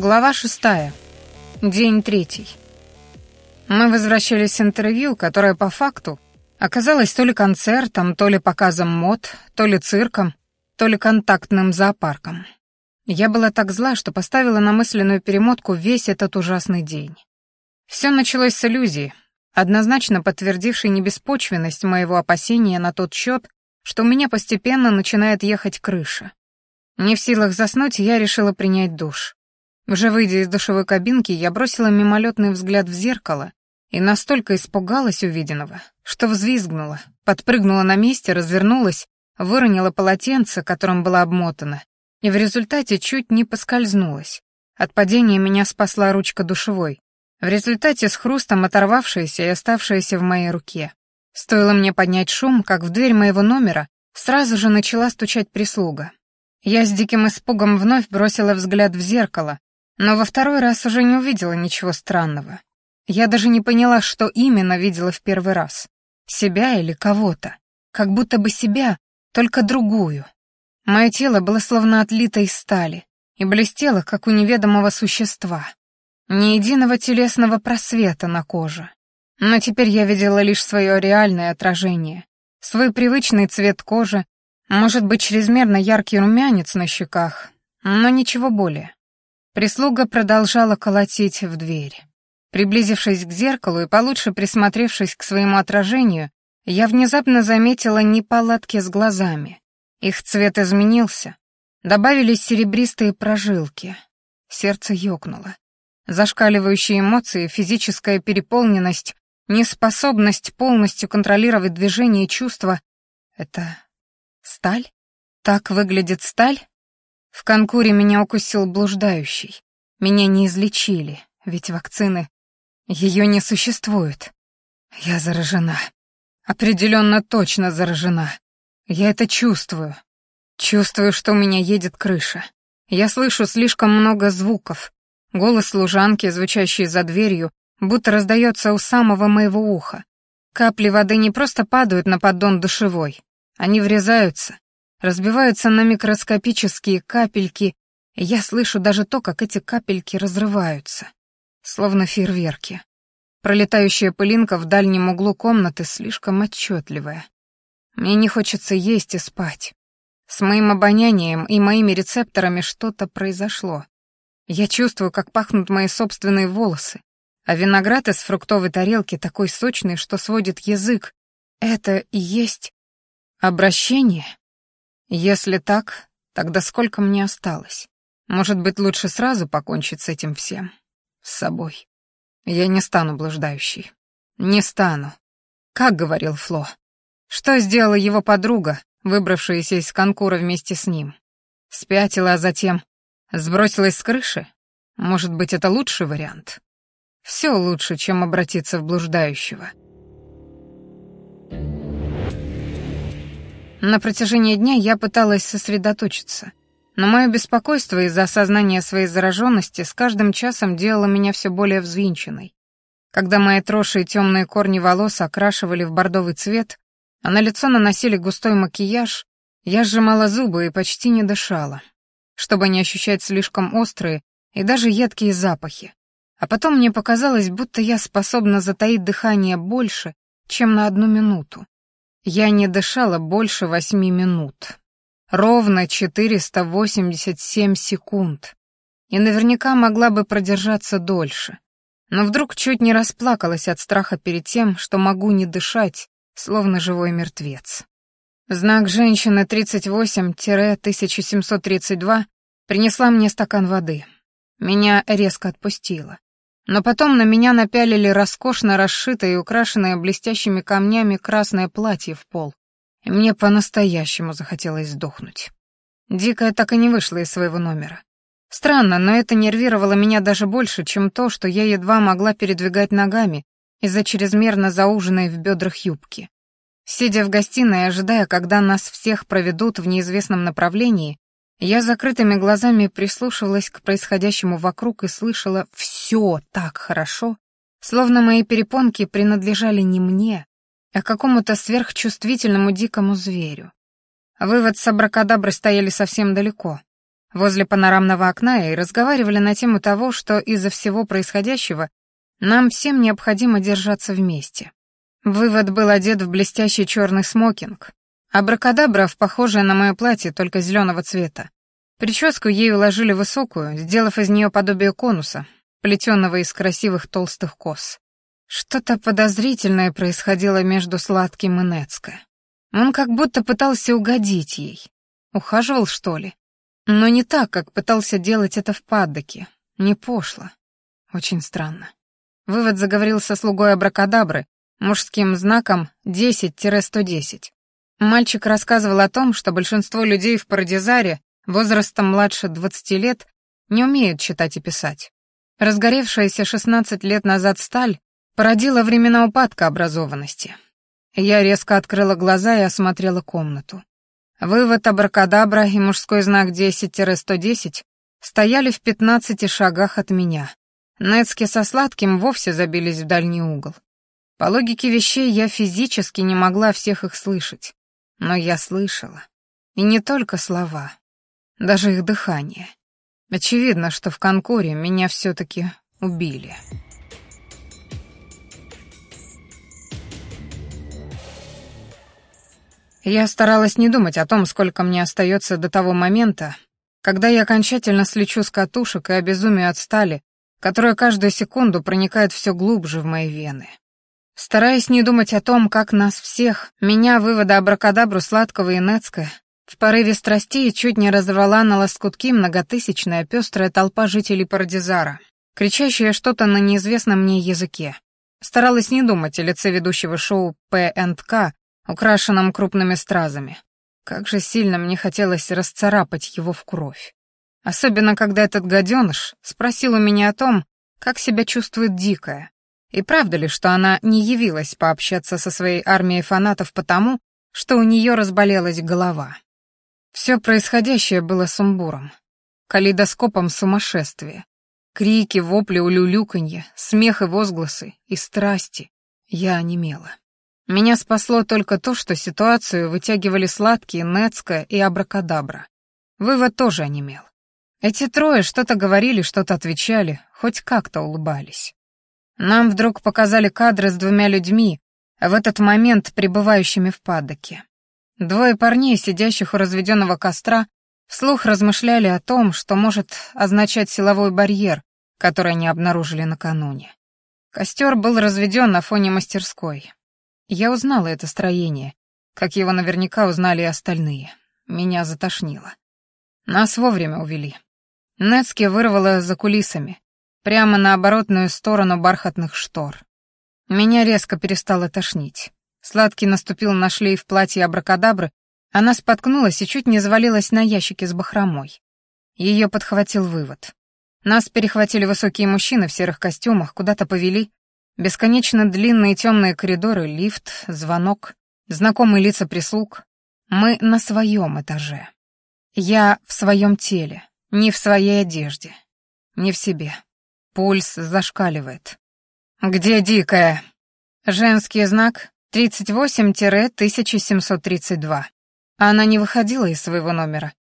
Глава шестая. День третий. Мы возвращались с интервью, которое по факту оказалось то ли концертом, то ли показом мод, то ли цирком, то ли контактным зоопарком. Я была так зла, что поставила на мысленную перемотку весь этот ужасный день. Все началось с иллюзии, однозначно подтвердившей небеспочвенность моего опасения на тот счет, что у меня постепенно начинает ехать крыша. Не в силах заснуть, я решила принять душ. Уже выйдя из душевой кабинки, я бросила мимолетный взгляд в зеркало и настолько испугалась увиденного, что взвизгнула, подпрыгнула на месте, развернулась, выронила полотенце, которым была обмотана, и в результате чуть не поскользнулась. От падения меня спасла ручка душевой, в результате с хрустом оторвавшаяся и оставшаяся в моей руке. Стоило мне поднять шум, как в дверь моего номера сразу же начала стучать прислуга. Я с диким испугом вновь бросила взгляд в зеркало, но во второй раз уже не увидела ничего странного. Я даже не поняла, что именно видела в первый раз. Себя или кого-то. Как будто бы себя, только другую. Мое тело было словно отлито из стали и блестело, как у неведомого существа. Ни единого телесного просвета на коже. Но теперь я видела лишь свое реальное отражение, свой привычный цвет кожи, может быть, чрезмерно яркий румянец на щеках, но ничего более. Прислуга продолжала колотить в дверь. Приблизившись к зеркалу и получше присмотревшись к своему отражению, я внезапно заметила неполадки с глазами. Их цвет изменился. Добавились серебристые прожилки. Сердце ёкнуло. Зашкаливающие эмоции, физическая переполненность, неспособность полностью контролировать движение и чувства — это сталь? Так выглядит сталь? В конкуре меня укусил блуждающий. Меня не излечили, ведь вакцины... Ее не существует. Я заражена. Определенно точно заражена. Я это чувствую. Чувствую, что у меня едет крыша. Я слышу слишком много звуков. Голос служанки, звучащий за дверью, будто раздается у самого моего уха. Капли воды не просто падают на поддон душевой. Они врезаются, разбиваются на микроскопические капельки, и я слышу даже то, как эти капельки разрываются, словно фейерверки. Пролетающая пылинка в дальнем углу комнаты слишком отчетливая. Мне не хочется есть и спать. С моим обонянием и моими рецепторами что-то произошло. Я чувствую, как пахнут мои собственные волосы, а виноград из фруктовой тарелки такой сочный, что сводит язык. Это и есть обращение? Если так, тогда сколько мне осталось? Может быть, лучше сразу покончить с этим всем? С собой. Я не стану блуждающей. Не стану. Как говорил Фло. Что сделала его подруга, выбравшаяся из конкура вместе с ним? Спятила, а затем сбросилась с крыши? Может быть, это лучший вариант? Все лучше, чем обратиться в блуждающего. На протяжении дня я пыталась сосредоточиться, но мое беспокойство из-за осознания своей зараженности с каждым часом делало меня все более взвинченной. Когда мои троши и темные корни волос окрашивали в бордовый цвет, а на лицо наносили густой макияж, я сжимала зубы и почти не дышала, чтобы не ощущать слишком острые и даже едкие запахи. А потом мне показалось, будто я способна затаить дыхание больше, чем на одну минуту. Я не дышала больше восьми минут. Ровно 487 секунд. И наверняка могла бы продержаться дольше. Но вдруг чуть не расплакалась от страха перед тем, что могу не дышать, словно живой мертвец. Знак женщины 38-1732 принесла мне стакан воды. Меня резко отпустило. Но потом на меня напялили роскошно расшитое и украшенное блестящими камнями красное платье в пол, и мне по-настоящему захотелось сдохнуть. Дикая так и не вышла из своего номера. Странно, но это нервировало меня даже больше, чем то, что я едва могла передвигать ногами из-за чрезмерно зауженной в бедрах юбки. Сидя в гостиной ожидая, когда нас всех проведут в неизвестном направлении, я закрытыми глазами прислушивалась к происходящему вокруг и слышала все так хорошо, словно мои перепонки принадлежали не мне, а какому-то сверхчувствительному дикому зверю. Вывод с абракадабры стояли совсем далеко. возле панорамного окна и разговаривали на тему того, что из-за всего происходящего нам всем необходимо держаться вместе. Вывод был одет в блестящий черный смокинг, а в похожее на мое платье, только зеленого цвета. Прическу ей уложили высокую, сделав из нее подобие конуса, плетенного из красивых толстых кос. Что-то подозрительное происходило между Сладким и Нецко. Он как будто пытался угодить ей. Ухаживал, что ли? Но не так, как пытался делать это в паддоке. Не пошло. Очень странно. Вывод заговорил со слугой Абракадабры, мужским знаком 10-110. Мальчик рассказывал о том, что большинство людей в Парадизаре возрастом младше 20 лет не умеют читать и писать. Разгоревшаяся 16 лет назад сталь породила времена упадка образованности. Я резко открыла глаза и осмотрела комнату. Вывод абракадабра и мужской знак 10-110 стояли в 15 шагах от меня. Нецки со сладким вовсе забились в дальний угол. По логике вещей я физически не могла всех их слышать. Но я слышала. И не только слова, даже их дыхание. Очевидно, что в Конкоре меня все-таки убили. Я старалась не думать о том, сколько мне остается до того момента, когда я окончательно слечу с катушек и обезумию от стали, которая каждую секунду проникает все глубже в мои вены. Стараясь не думать о том, как нас всех, меня, вывода абракадабру сладкого и нецка, в порыве страстей чуть не разорвала на лоскутки многотысячная пестрая толпа жителей Парадизара, кричащая что-то на неизвестном мне языке. Старалась не думать о лице ведущего шоу П&К, украшенном крупными стразами. Как же сильно мне хотелось расцарапать его в кровь. Особенно, когда этот гаденыш спросил у меня о том, как себя чувствует Дикая, и правда ли, что она не явилась пообщаться со своей армией фанатов потому, что у нее разболелась голова. Все происходящее было сумбуром, калейдоскопом сумасшествия. Крики, вопли, улюлюканье, смех и возгласы, и страсти. Я онемела. Меня спасло только то, что ситуацию вытягивали сладкие Нецка и Абракадабра. Вывод тоже онемел. Эти трое что-то говорили, что-то отвечали, хоть как-то улыбались. Нам вдруг показали кадры с двумя людьми, в этот момент пребывающими в падоке. Двое парней, сидящих у разведенного костра, вслух размышляли о том, что может означать силовой барьер, который они обнаружили накануне. Костер был разведен на фоне мастерской. Я узнала это строение, как его наверняка узнали и остальные. Меня затошнило. Нас вовремя увели. Нецки вырвало за кулисами, прямо на оборотную сторону бархатных штор. Меня резко перестало тошнить. Сладкий наступил на шлейф платья абракадабры, она споткнулась и чуть не завалилась на ящике с бахромой. Ее подхватил вывод. Нас перехватили высокие мужчины в серых костюмах, куда-то повели, Бесконечно длинные темные коридоры, лифт, звонок, знакомые лица прислуг. Мы на своем этаже. Я в своем теле, не в своей одежде, не в себе. Пульс зашкаливает. «Где дикая?» Женский знак 38-1732. Она не выходила из своего номера.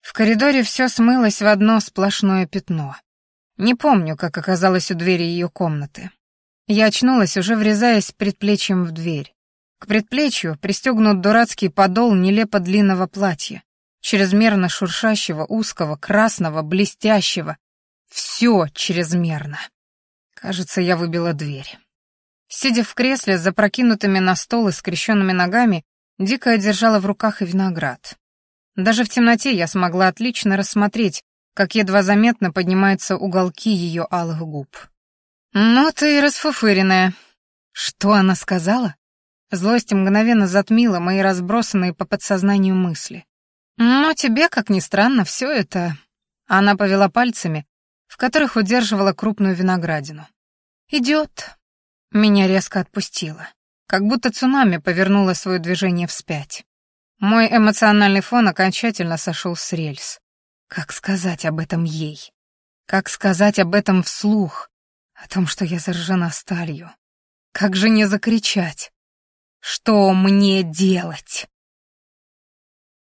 В коридоре все смылось в одно сплошное пятно. Не помню, как оказалось у двери ее комнаты. Я очнулась, уже врезаясь предплечьем в дверь. К предплечью пристегнут дурацкий подол нелепо длинного платья, чрезмерно шуршащего, узкого, красного, блестящего. Все чрезмерно. Кажется, я выбила дверь. Сидя в кресле с запрокинутыми на стол и скрещенными ногами, Дикая держала в руках и виноград. Даже в темноте я смогла отлично рассмотреть, как едва заметно поднимаются уголки ее алых губ. «Ну ты и расфуфыренная». Что она сказала? Злость мгновенно затмила мои разбросанные по подсознанию мысли. «Но тебе, как ни странно, все это...» Она повела пальцами, в которых удерживала крупную виноградину. «Идет». Меня резко отпустило. Как будто цунами повернуло свое движение вспять. Мой эмоциональный фон окончательно сошел с рельс. Как сказать об этом ей? Как сказать об этом вслух? О том, что я заражена сталью. Как же не закричать? Что мне делать?